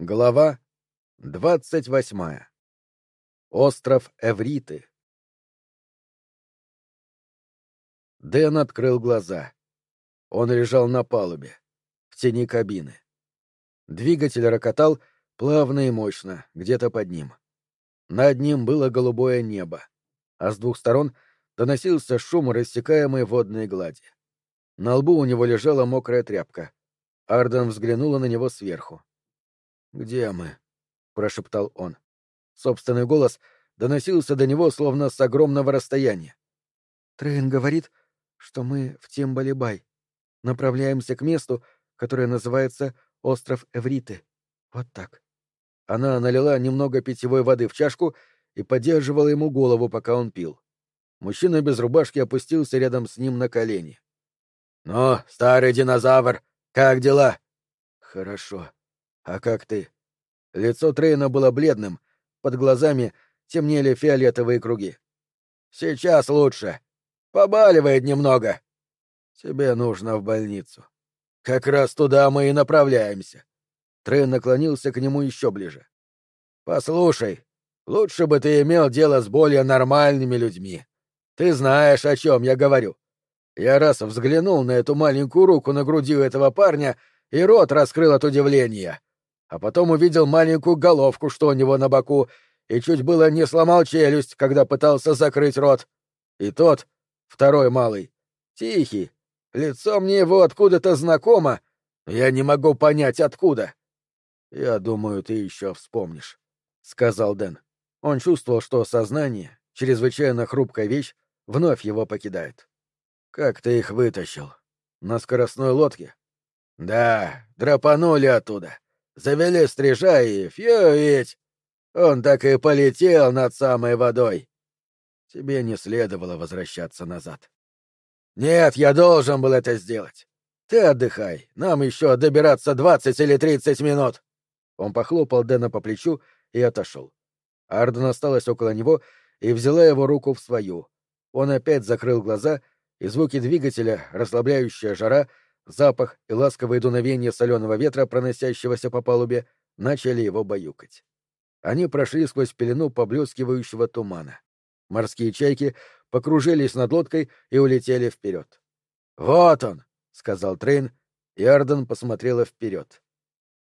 Глава двадцать восьмая. Остров Эвриты. Дэн открыл глаза. Он лежал на палубе, в тени кабины. Двигатель рокотал плавно и мощно, где-то под ним. Над ним было голубое небо, а с двух сторон доносился шум рассекаемой водной глади. На лбу у него лежала мокрая тряпка. Арден взглянула на него сверху. «Где мы?» — прошептал он. Собственный голос доносился до него словно с огромного расстояния. «Трейн говорит, что мы в Тимбалибай. Направляемся к месту, которое называется остров Эвриты. Вот так». Она налила немного питьевой воды в чашку и поддерживала ему голову, пока он пил. Мужчина без рубашки опустился рядом с ним на колени. «Ну, старый динозавр, как дела?» «Хорошо», «А как ты?» Лицо Трейна было бледным, под глазами темнели фиолетовые круги. «Сейчас лучше. Побаливает немного. Тебе нужно в больницу. Как раз туда мы и направляемся». Трейн наклонился к нему еще ближе. «Послушай, лучше бы ты имел дело с более нормальными людьми. Ты знаешь, о чем я говорю. Я раз взглянул на эту маленькую руку на груди у этого парня, и рот раскрыл от удивления а потом увидел маленькую головку, что у него на боку, и чуть было не сломал челюсть, когда пытался закрыть рот. И тот, второй малый, тихий, лицо мне его откуда-то знакомо, я не могу понять, откуда. — Я думаю, ты еще вспомнишь, — сказал Дэн. Он чувствовал, что сознание, чрезвычайно хрупкая вещь, вновь его покидает. — Как ты их вытащил? На скоростной лодке? — Да, драпанули оттуда. Завели стрижа и фью ведь! Он так и полетел над самой водой. Тебе не следовало возвращаться назад. Нет, я должен был это сделать. Ты отдыхай, нам еще добираться двадцать или тридцать минут. Он похлопал Дэна по плечу и отошел. Арден осталась около него и взяла его руку в свою. Он опять закрыл глаза, и звуки двигателя, расслабляющая жара — запах и ласковые дуновения соленого ветра, проносящегося по палубе, начали его баюкать. Они прошли сквозь пелену поблескивающего тумана. Морские чайки покружились над лодкой и улетели вперед. «Вот он!» — сказал Трейн, и Арден посмотрела вперед.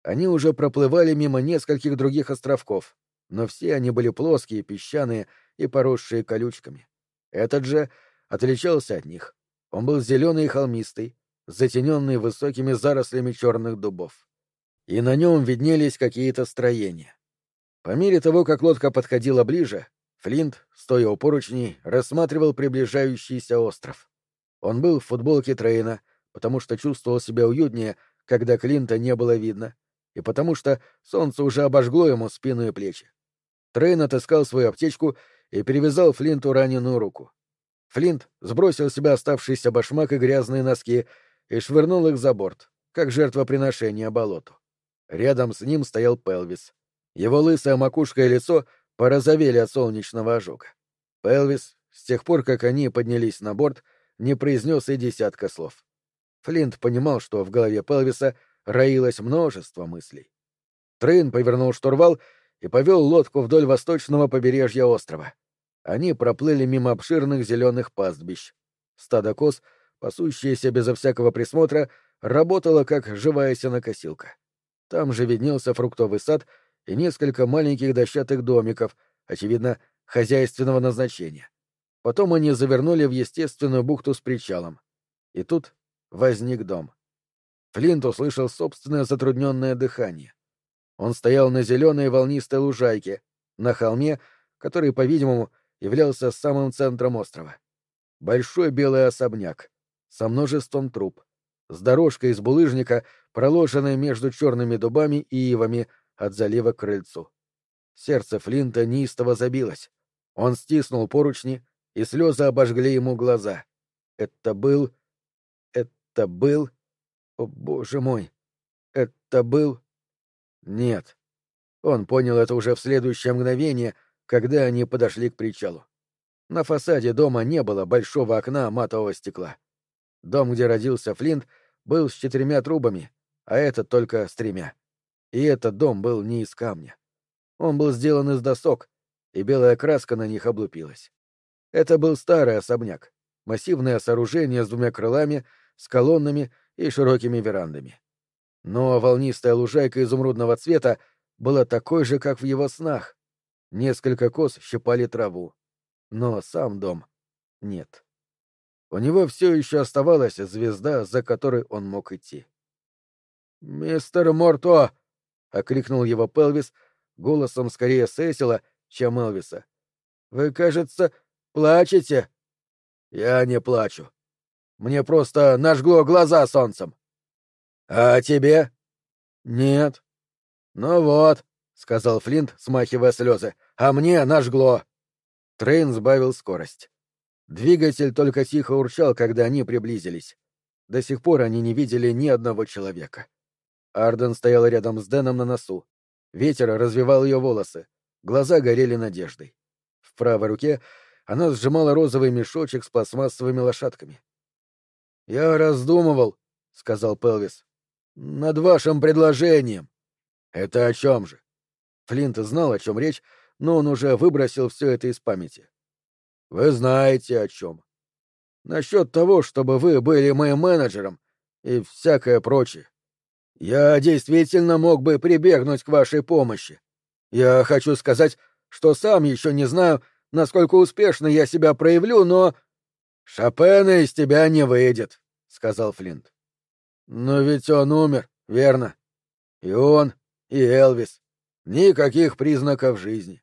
Они уже проплывали мимо нескольких других островков, но все они были плоские, песчаные и поросшие колючками. Этот же отличался от них. Он был зеленый и холмистый, затененный высокими зарослями черных дубов. И на нем виднелись какие-то строения. По мере того, как лодка подходила ближе, Флинт, стоя у поручней, рассматривал приближающийся остров. Он был в футболке Трейна, потому что чувствовал себя уютнее, когда Клинча не было видно, и потому что солнце уже обожгло ему спину и плечи. Трейн отыскал свою аптечку и перевязал Флинту раненую руку. Флинт сбросил с себя оставшийся башмак и грязные носки и швырнул их за борт, как жертвоприношение болоту. Рядом с ним стоял Пелвис. Его лысая макушка и лицо порозовели от солнечного ожога. Пелвис, с тех пор, как они поднялись на борт, не произнес и десятка слов. Флинт понимал, что в голове Пелвиса роилось множество мыслей. Трейн повернул штурвал и повел лодку вдоль восточного побережья острова. Они проплыли мимо обширных зеленых пастбищ. Стадо коз — пасущаяся безо всякого присмотра, работала как живая сенокосилка. Там же виднелся фруктовый сад и несколько маленьких дощатых домиков, очевидно, хозяйственного назначения. Потом они завернули в естественную бухту с причалом. И тут возник дом. Флинт услышал собственное затрудненное дыхание. Он стоял на зеленой волнистой лужайке, на холме, который, по-видимому, являлся самым центром острова. Большой белый особняк, со множеством труб, с дорожкой из булыжника, проложенной между черными дубами и ивами от залива к крыльцу. Сердце Флинта неистово забилось. Он стиснул поручни, и слезы обожгли ему глаза. Это был... Это был... О, боже мой! Это был... Нет. Он понял это уже в следующее мгновение, когда они подошли к причалу. На фасаде дома не было большого окна матового стекла. Дом, где родился Флинт, был с четырьмя трубами, а этот только с тремя. И этот дом был не из камня. Он был сделан из досок, и белая краска на них облупилась. Это был старый особняк, массивное сооружение с двумя крылами, с колоннами и широкими верандами. Но волнистая лужайка изумрудного цвета была такой же, как в его снах. Несколько коз щипали траву. Но сам дом — нет. У него все еще оставалась звезда, за которой он мог идти. «Мистер Морто!» — окликнул его Пелвис голосом скорее Сесила, чем Элвиса. «Вы, кажется, плачете?» «Я не плачу. Мне просто нажгло глаза солнцем». «А тебе?» «Нет». «Ну вот», — сказал Флинт, смахивая слезы, — «а мне нажгло». Трейн сбавил скорость. Двигатель только тихо урчал, когда они приблизились. До сих пор они не видели ни одного человека. Арден стояла рядом с Дэном на носу. Ветер развевал ее волосы. Глаза горели надеждой. В правой руке она сжимала розовый мешочек с пластмассовыми лошадками. — Я раздумывал, — сказал Пелвис, — над вашим предложением. — Это о чем же? Флинт знал, о чем речь, но он уже выбросил все это из памяти. — Вы знаете о чем. Насчет того, чтобы вы были моим менеджером и всякое прочее. Я действительно мог бы прибегнуть к вашей помощи. Я хочу сказать, что сам еще не знаю, насколько успешно я себя проявлю, но... Шопена из тебя не выйдет, — сказал Флинт. Но ведь он умер, верно? И он, и Элвис. Никаких признаков жизни.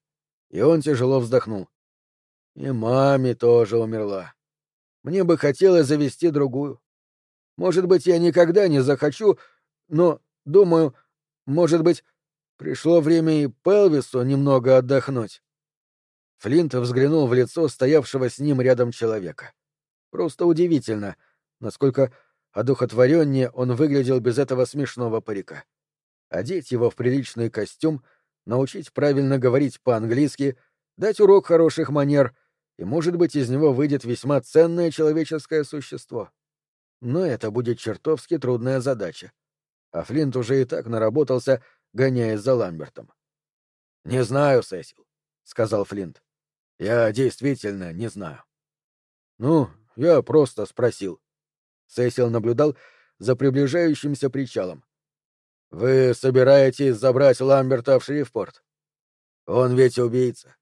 И он тяжело вздохнул. И маме тоже умерла. Мне бы хотелось завести другую. Может быть, я никогда не захочу но, думаю, может быть, пришло время и Пелвису немного отдохнуть. Флинт взглянул в лицо стоявшего с ним рядом человека. Просто удивительно, насколько одухотвореннее он выглядел без этого смешного парика. Одеть его в приличный костюм, научить правильно говорить по-английски, дать урок хороших манер, и, может быть, из него выйдет весьма ценное человеческое существо. Но это будет чертовски трудная задача а Флинт уже и так наработался, гоняясь за Ламбертом. — Не знаю, Сесил, — сказал Флинт. — Я действительно не знаю. — Ну, я просто спросил. Сесил наблюдал за приближающимся причалом. — Вы собираетесь забрать Ламберта в Шрифпорт? Он ведь убийца.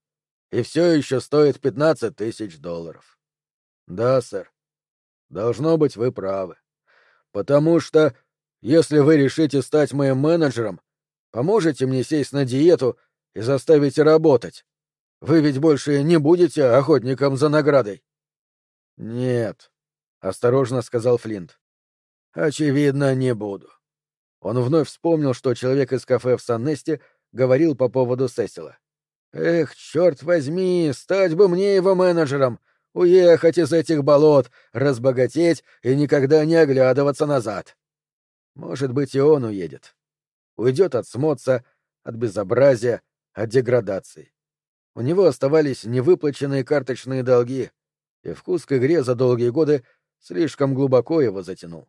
И все еще стоит пятнадцать тысяч долларов. — Да, сэр. Должно быть, вы правы. Потому что если вы решите стать моим менеджером, поможете мне сесть на диету и заставите работать. Вы ведь больше не будете охотником за наградой. Нет, осторожно сказал Флинт. Очевидно, не буду. Он вновь вспомнил, что человек из кафе в Саннесте говорил по поводу Сесила. Эх, черт возьми, стать бы мне его менеджером, уехать из этих болот, разбогатеть и никогда не оглядываться назад. Может быть, и он уедет. Уйдет от смоца, от безобразия, от деградации. У него оставались невыплаченные карточные долги, и вкус к игре за долгие годы слишком глубоко его затянул.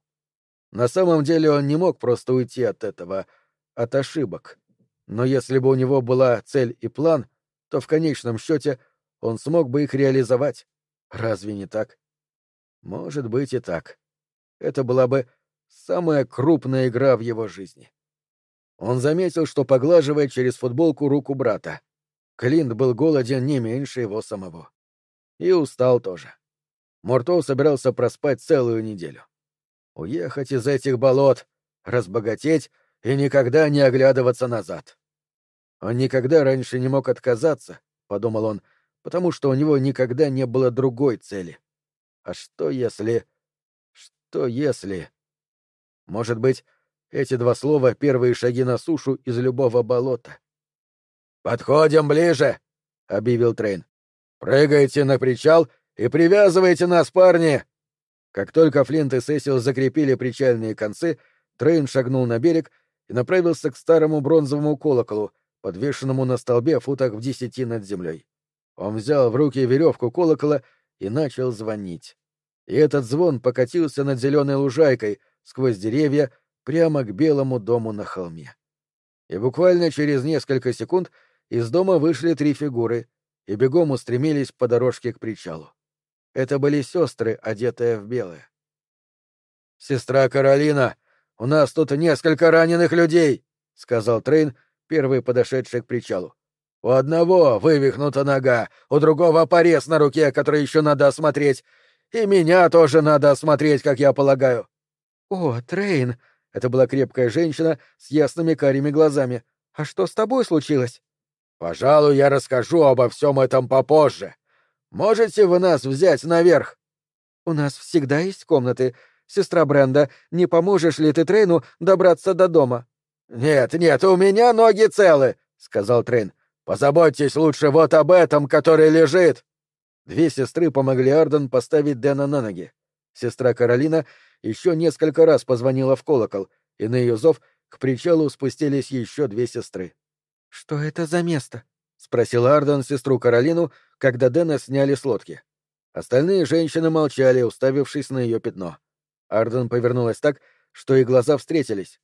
На самом деле он не мог просто уйти от этого, от ошибок. Но если бы у него была цель и план, то в конечном счете он смог бы их реализовать. Разве не так? Может быть и так. Это была бы самая крупная игра в его жизни. Он заметил, что поглаживает через футболку руку брата. Клинт был голоден не меньше его самого. И устал тоже. Морто собирался проспать целую неделю. Уехать из этих болот, разбогатеть и никогда не оглядываться назад. Он никогда раньше не мог отказаться, — подумал он, — потому что у него никогда не было другой цели. А что если... Что если... Может быть, эти два слова — первые шаги на сушу из любого болота. «Подходим ближе!» — объявил Трейн. «Прыгайте на причал и привязывайте нас, парни!» Как только Флинт и Сесил закрепили причальные концы, Трейн шагнул на берег и направился к старому бронзовому колоколу, подвешенному на столбе футах в десяти над землей. Он взял в руки веревку колокола и начал звонить. И этот звон покатился над зеленой лужайкой, сквозь деревья прямо к белому дому на холме. И буквально через несколько секунд из дома вышли три фигуры и бегом устремились по дорожке к причалу. Это были сестры, одетые в белое. «Сестра Каролина, у нас тут несколько раненых людей!» — сказал Трейн, первый, подошедший к причалу. «У одного вывихнута нога, у другого порез на руке, который еще надо осмотреть, и меня тоже надо осмотреть, как я полагаю». «О, Трейн!» — это была крепкая женщина с ясными карими глазами. «А что с тобой случилось?» «Пожалуй, я расскажу обо всем этом попозже. Можете вы нас взять наверх?» «У нас всегда есть комнаты. Сестра Бренда, не поможешь ли ты Трейну добраться до дома?» «Нет, нет, у меня ноги целы», — сказал Трейн. «Позаботьтесь лучше вот об этом, который лежит». Две сестры помогли Арден поставить Дэна на ноги. Сестра Каролина еще несколько раз позвонила в колокол, и на ее зов к причалу спустились еще две сестры. «Что это за место?» — спросила Арден сестру Каролину, когда Дэна сняли с лодки. Остальные женщины молчали, уставившись на ее пятно. Арден повернулась так, что и глаза встретились.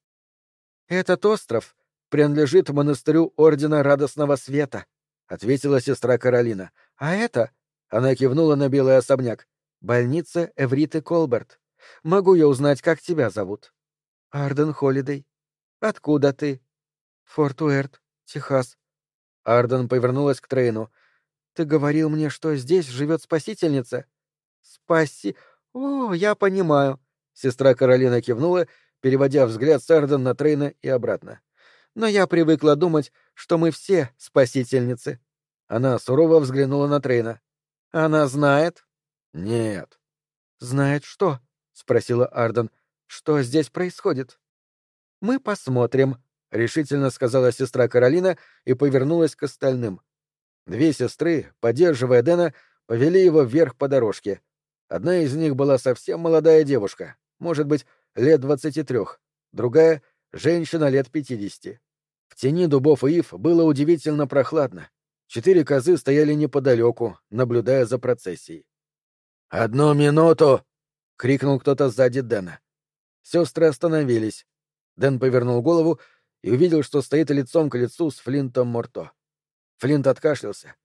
«Этот остров принадлежит монастырю Ордена Радостного Света», — ответила сестра Каролина. «А это...» — она кивнула на белый особняк. «Больница Эвриты Колберт. Могу я узнать, как тебя зовут?» «Арден Холидей. Откуда ты?» «Форт Уэрт, Техас». Арден повернулась к Трейну. «Ты говорил мне, что здесь живет спасительница?» «Спаси... О, я понимаю. Сестра Каролина кивнула, переводя взгляд с Арден на Трейна и обратно. «Но я привыкла думать, что мы все спасительницы». Она сурово взглянула на Трейна. «Она знает?» «Нет». «Знает что?» — спросила Арден. «Что здесь происходит?» «Мы посмотрим», — решительно сказала сестра Каролина и повернулась к остальным. Две сестры, поддерживая Дэна, повели его вверх по дорожке. Одна из них была совсем молодая девушка, может быть, лет двадцати трех, другая — женщина лет пятидесяти. В тени дубов и ив было удивительно прохладно. Четыре козы стояли неподалеку, наблюдая за процессией. «Одну минуту!» — крикнул кто-то сзади Дэна. Сестры остановились. Дэн повернул голову и увидел, что стоит лицом к лицу с Флинтом Морто. Флинт откашлялся.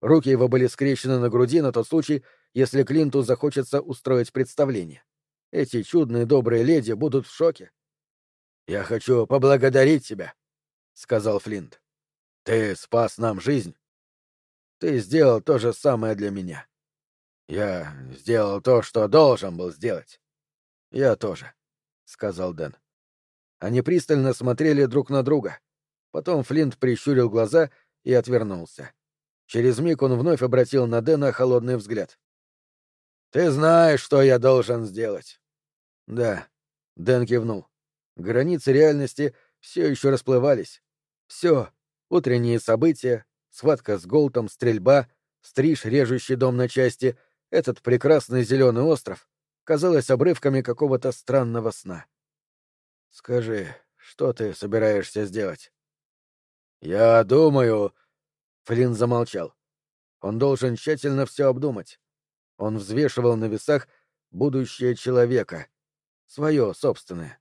Руки его были скрещены на груди на тот случай, если Клинту захочется устроить представление. Эти чудные добрые леди будут в шоке. «Я хочу поблагодарить тебя», — сказал Флинт. «Ты спас нам жизнь. Ты сделал то же самое для меня. Я сделал то, что должен был сделать. Я тоже», — сказал Дэн. Они пристально смотрели друг на друга. Потом Флинт прищурил глаза и отвернулся. Через миг он вновь обратил на Дэна холодный взгляд. «Ты знаешь, что я должен сделать. Да, Дэн кивнул. Границы реальности все еще расплывались. Все, утренние события, схватка с Голтом, стрельба, стриж, режущий дом на части, этот прекрасный зеленый остров, казалось обрывками какого-то странного сна. Скажи, что ты собираешься сделать? Я думаю... Флинн замолчал. Он должен тщательно все обдумать. Он взвешивал на весах будущее человека, свое собственное.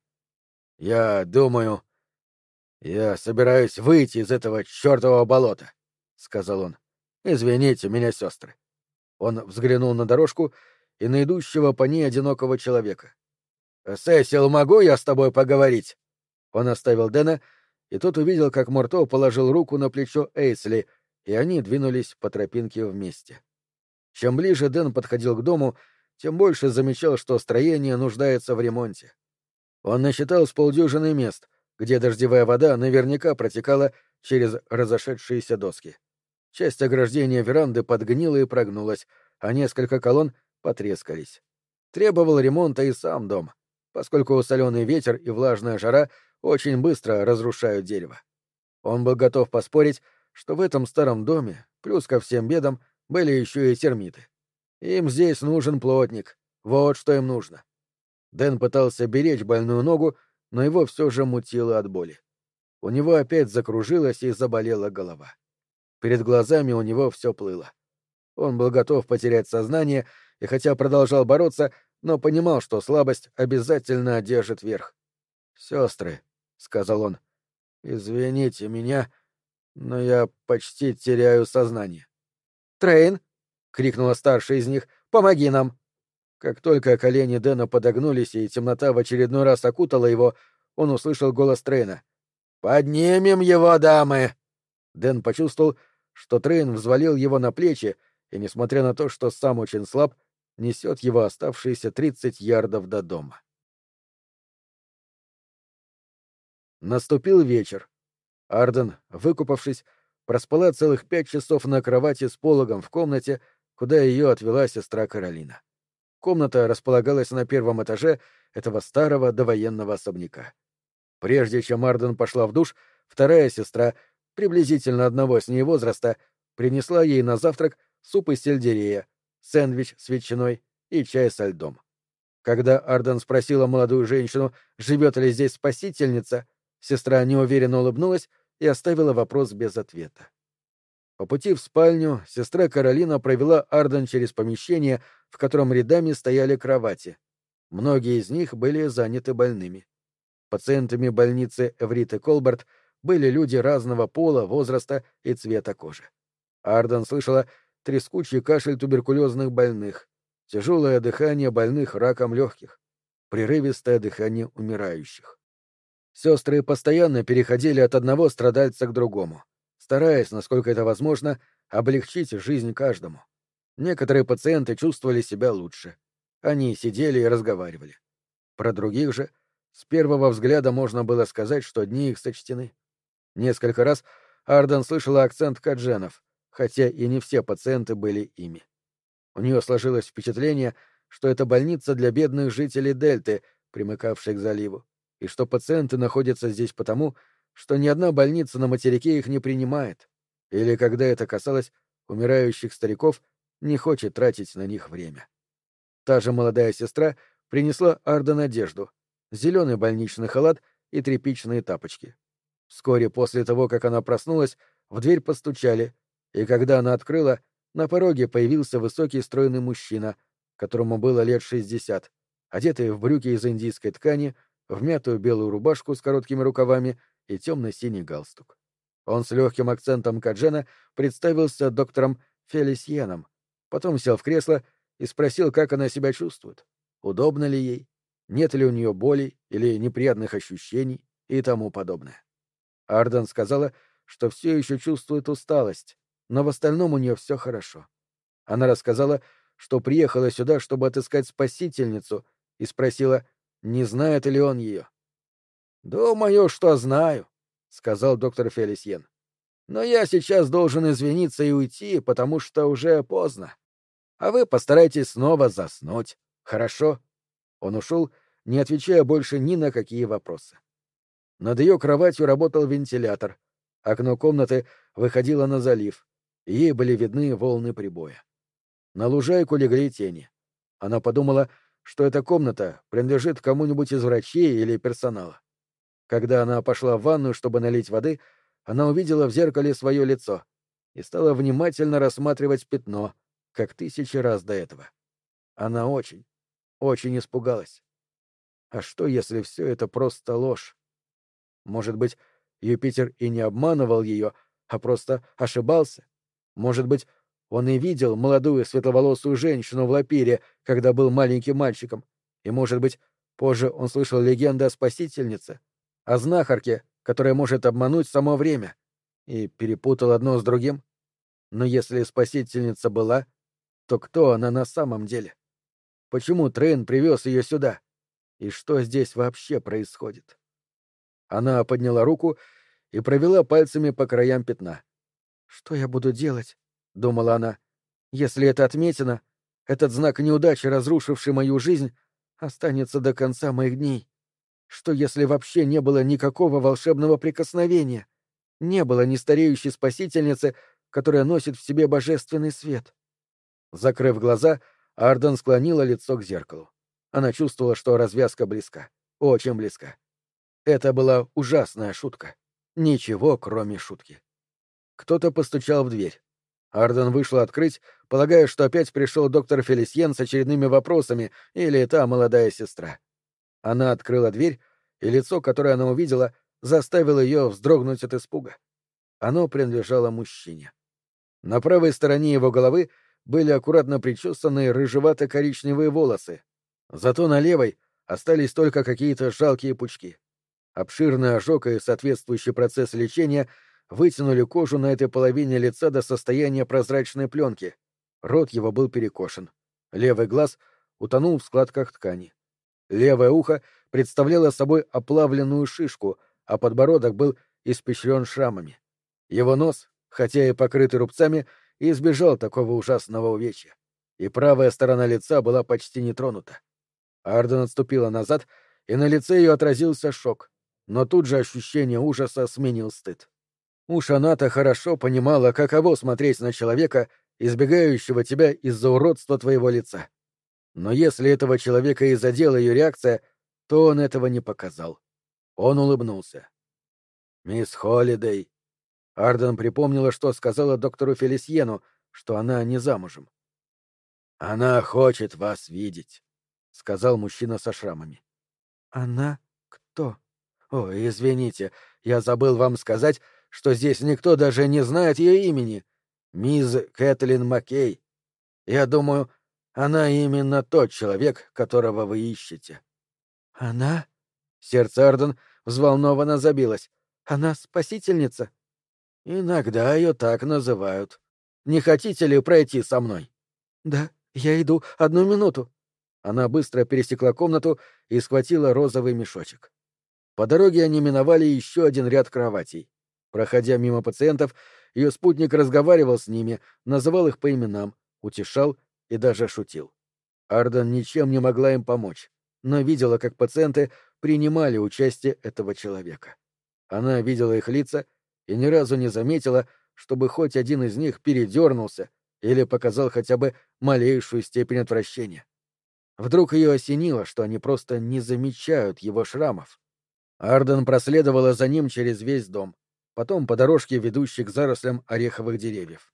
Я думаю... Я собираюсь выйти из этого чертового болота, — сказал он. Извините меня, сестры. Он взглянул на дорожку и на идущего по ней одинокого человека. «Сесил, могу я с тобой поговорить?» Он оставил Дэна, и тот увидел, как Морто положил руку на плечо Эйсли, и они двинулись по тропинке вместе. Чем ближе Дэн подходил к дому, тем больше замечал, что строение нуждается в ремонте. Он насчитал с полдюжины мест, где дождевая вода наверняка протекала через разошедшиеся доски. Часть ограждения веранды подгнила и прогнулась, а несколько колонн потрескались. Требовал ремонта и сам дом, поскольку соленый ветер и влажная жара очень быстро разрушают дерево. Он был готов поспорить, что в этом старом доме, плюс ко всем бедам, были еще и термиты. Им здесь нужен плотник. Вот что им нужно. Дэн пытался беречь больную ногу, но его все же мутило от боли. У него опять закружилась и заболела голова. Перед глазами у него все плыло. Он был готов потерять сознание, и хотя продолжал бороться, но понимал, что слабость обязательно одержит верх. «Сестры», — сказал он, Извините меня, но я почти теряю сознание. «Трейн!» — крикнула старшая из них. «Помоги нам!» Как только колени Дэна подогнулись и темнота в очередной раз окутала его, он услышал голос Трейна. «Поднимем его, дамы!» Дэн почувствовал, что Трейн взвалил его на плечи, и, несмотря на то, что сам очень слаб, несет его оставшиеся тридцать ярдов до дома. Наступил вечер. Арден, выкупавшись, проспала целых пять часов на кровати с пологом в комнате, куда ее отвела сестра Каролина. Комната располагалась на первом этаже этого старого довоенного особняка. Прежде чем Арден пошла в душ, вторая сестра, приблизительно одного с ней возраста, принесла ей на завтрак суп из сельдерея, сэндвич с ветчиной и чай со льдом. Когда Арден спросила молодую женщину, живет ли здесь спасительница, сестра неуверенно улыбнулась и оставила вопрос без ответа. По пути в спальню сестра Каролина провела Арден через помещение, в котором рядами стояли кровати. Многие из них были заняты больными. Пациентами больницы Эвриты Колберт были люди разного пола, возраста и цвета кожи. Арден слышала трескучий кашель туберкулезных больных, тяжелое дыхание больных раком легких, прерывистое дыхание умирающих. Сестры постоянно переходили от одного страдальца к другому, стараясь, насколько это возможно, облегчить жизнь каждому. Некоторые пациенты чувствовали себя лучше. Они сидели и разговаривали. Про других же с первого взгляда можно было сказать, что дни их сочтены. Несколько раз Арден слышала акцент кадженов, хотя и не все пациенты были ими. У нее сложилось впечатление, что это больница для бедных жителей Дельты, примыкавшей к заливу, и что пациенты находятся здесь потому, что ни одна больница на материке их не принимает, или, когда это касалось умирающих стариков, не хочет тратить на них время. Та же молодая сестра принесла Арден одежду, зеленый больничный халат и тряпичные тапочки. Вскоре после того, как она проснулась, в дверь постучали, и когда она открыла, на пороге появился высокий стройный мужчина, которому было лет шестьдесят, одетый в брюки из индийской ткани, в мятую белую рубашку с короткими рукавами и темно-синий галстук. Он с легким акцентом Каджена представился доктором Фелисьеном, потом сел в кресло и спросил, как она себя чувствует, удобно ли ей, нет ли у нее боли или неприятных ощущений и тому подобное. Арден сказала, что все еще чувствует усталость, но в остальном у нее все хорошо. Она рассказала, что приехала сюда, чтобы отыскать спасительницу, и спросила, не знает ли он ее. «Думаю, что знаю», — сказал доктор Фелисьен. «Но я сейчас должен извиниться и уйти, потому что уже поздно. А вы постарайтесь снова заснуть, хорошо?» Он ушел, не отвечая больше ни на какие вопросы. Над ее кроватью работал вентилятор. Окно комнаты выходило на залив, ей были видны волны прибоя. На лужайку легли тени. Она подумала, что эта комната принадлежит кому-нибудь из врачей или персонала. Когда она пошла в ванную, чтобы налить воды, она увидела в зеркале свое лицо и стала внимательно рассматривать пятно, как тысячи раз до этого. Она очень, очень испугалась. А что, если все это просто ложь? Может быть, Юпитер и не обманывал ее, а просто ошибался? Может быть, он и видел молодую светловолосую женщину в лапире, когда был маленьким мальчиком. И, может быть, позже он слышал легенду о спасительнице, о знахарке, которая может обмануть само время, и перепутал одно с другим. Но если спасительница была, то кто она на самом деле? Почему Трейн привез ее сюда? И что здесь вообще происходит? Она подняла руку и провела пальцами по краям пятна. «Что я буду делать?» — думала она. «Если это отметина, этот знак неудачи, разрушивший мою жизнь, останется до конца моих дней. Что если вообще не было никакого волшебного прикосновения? Не было ни стареющей спасительницы, которая носит в себе божественный свет?» Закрыв глаза, Арден склонила лицо к зеркалу. Она чувствовала, что развязка близка. Очень близка. Это была ужасная шутка. Ничего, кроме шутки. Кто-то постучал в дверь. Арден вышла открыть, полагая, что опять пришел доктор Фелисьен с очередными вопросами или та молодая сестра. Она открыла дверь, и лицо, которое она увидела, заставило ее вздрогнуть от испуга. Оно принадлежало мужчине. На правой стороне его головы были аккуратно причесанные рыжевато-коричневые волосы, зато на левой остались только какие-то жалкие пучки. Обширный ожог и соответствующий процесс лечения вытянули кожу на этой половине лица до состояния прозрачной пленки. Рот его был перекошен. Левый глаз утонул в складках ткани. Левое ухо представляло собой оплавленную шишку, а подбородок был испещрен шрамами. Его нос, хотя и покрытый рубцами, избежал такого ужасного увечья, и правая сторона лица была почти не тронута. Арден отступила назад, и на лице ее отразился шок, но тут же ощущение ужаса сменил стыд. Уж она-то хорошо понимала, каково смотреть на человека, избегающего тебя из-за уродства твоего лица. Но если этого человека и задела ее реакция, то он этого не показал. Он улыбнулся. «Мисс Холлидей», Арден припомнила, что сказала доктору Фелисьену, что она не замужем. «Она хочет вас видеть», — сказал мужчина со шрамами. «Она кто?» «Ой, извините, я забыл вам сказать, что здесь никто даже не знает ее имени. Мисс Кэтлин Маккей. Я думаю, она именно тот человек, которого вы ищете». «Она?» Сердце Арден взволнованно забилось. «Она спасительница?» Иногда ее так называют. Не хотите ли пройти со мной? Да, я иду. Одну минуту. Она быстро пересекла комнату и схватила розовый мешочек. По дороге они миновали еще один ряд кроватей. Проходя мимо пациентов, ее спутник разговаривал с ними, называл их по именам, утешал и даже шутил. Арден ничем не могла им помочь, но видела, как пациенты принимали участие этого человека. Она видела их лица и ни разу не заметила, чтобы хоть один из них передернулся или показал хотя бы малейшую степень отвращения. Вдруг ее осенило, что они просто не замечают его шрамов. Арден проследовала за ним через весь дом, потом по дорожке, ведущей к зарослям ореховых деревьев.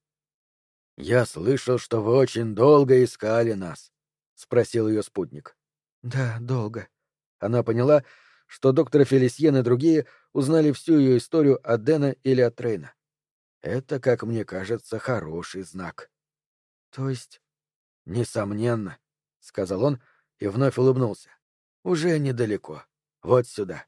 «Я слышал, что вы очень долго искали нас», — спросил ее спутник. «Да, долго». Она поняла, что доктор Фелисьен и другие узнали всю ее историю от Дэна или от Трейна. Это, как мне кажется, хороший знак. То есть... Несомненно, — сказал он и вновь улыбнулся. Уже недалеко. Вот сюда.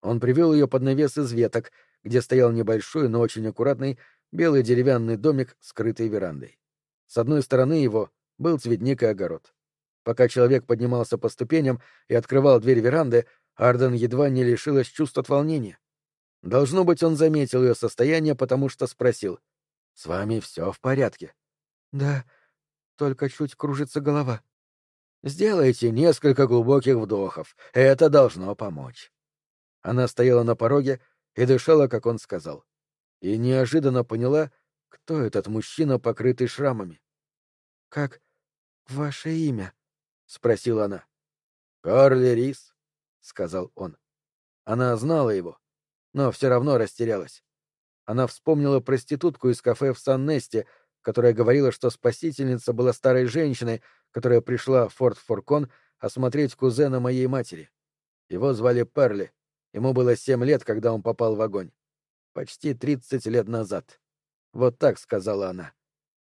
Он привел ее под навес из веток, где стоял небольшой, но очень аккуратный белый деревянный домик, скрытый верандой. С одной стороны его был цветник и огород. Пока человек поднимался по ступеням и открывал дверь веранды, Арден едва не лишилась чувств от волнения. Должно быть, он заметил ее состояние, потому что спросил. — С вами все в порядке? — Да, только чуть кружится голова. — Сделайте несколько глубоких вдохов. Это должно помочь. Она стояла на пороге и дышала, как он сказал. И неожиданно поняла, кто этот мужчина, покрытый шрамами. — Как ваше имя? — спросила она. — Карли Рис сказал он. Она знала его, но все равно растерялась. Она вспомнила проститутку из кафе в Сан-Несте, которая говорила, что спасительница была старой женщиной, которая пришла в Форт Форкон осмотреть кузена моей матери. Его звали Перли. Ему было семь лет, когда он попал в огонь. Почти тридцать лет назад. Вот так сказала она.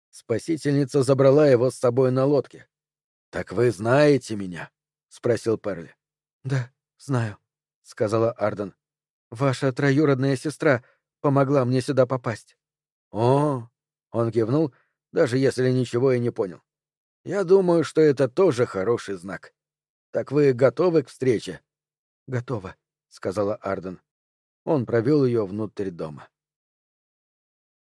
Спасительница забрала его с собой на лодке. — Так вы знаете меня? — спросил Перли. — Да. Знаю, сказала Арден. Ваша троюродная сестра помогла мне сюда попасть. О, он кивнул, даже если ничего и не понял. Я думаю, что это тоже хороший знак. Так вы готовы к встрече? Готова, сказала Арден. Он провел ее внутрь дома.